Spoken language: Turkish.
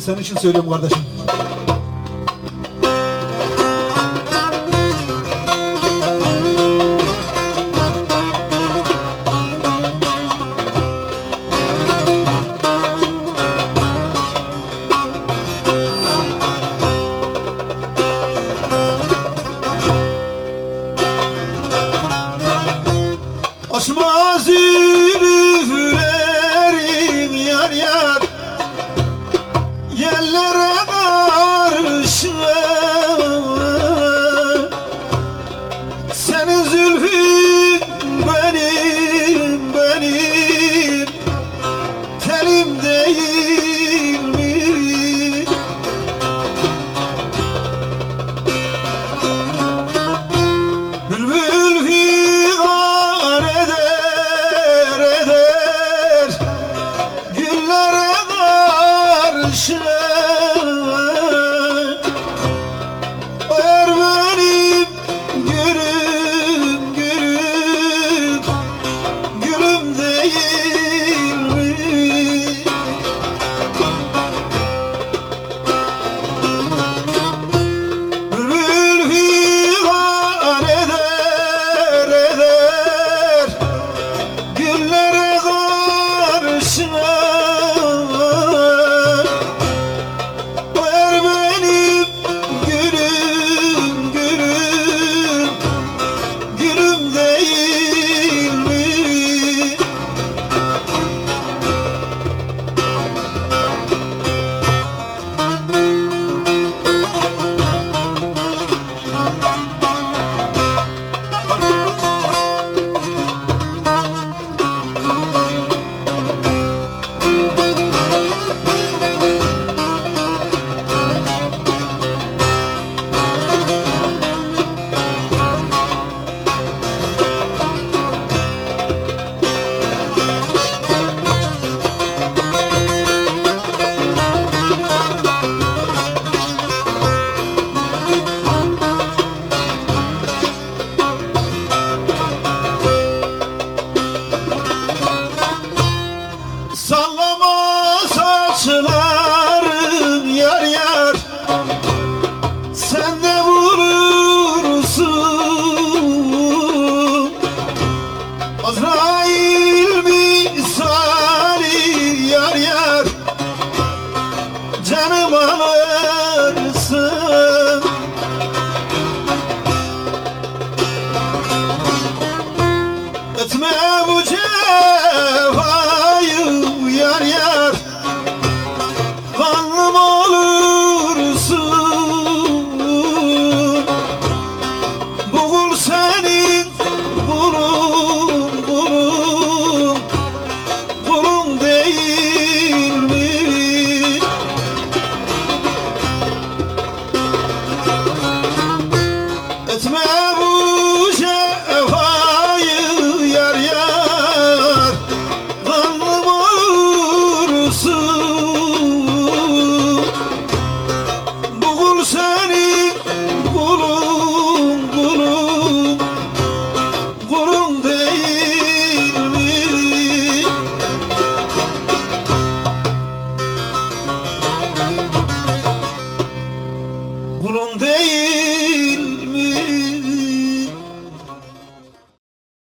senin için söylüyorum kardeşim. Açmaz üflerin yar yar Senin zülfün saçların yar yar Sen de vurursun Azrail misali yar yar Canım alırsın Etme bu cefayı Etme